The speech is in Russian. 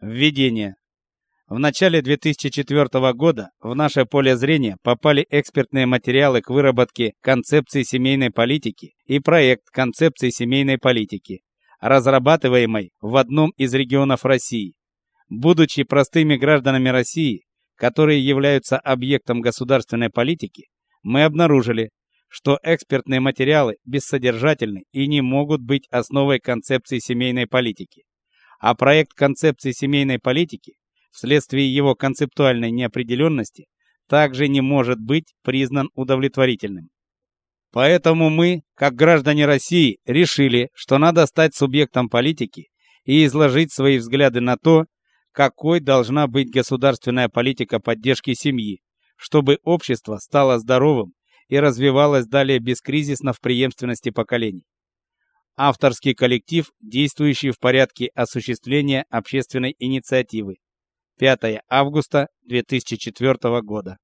Введение. В начале 2004 года в наше поле зрения попали экспертные материалы к выработке концепции семейной политики и проект концепции семейной политики, разрабатываемой в одном из регионов России. Будучи простыми гражданами России, которые являются объектом государственной политики, мы обнаружили, что экспертные материалы бессодержательны и не могут быть основой концепции семейной политики. А проект концепции семейной политики вследствие его концептуальной неопределенности также не может быть признан удовлетворительным. Поэтому мы, как граждане России, решили, что надо стать субъектом политики и изложить свои взгляды на то, какой должна быть государственная политика поддержки семьи, чтобы общество стало здоровым и развивалось далее бескризисно в преемственности поколений. Авторский коллектив, действующий в порядке осуществления общественной инициативы. 5 августа 2004 года.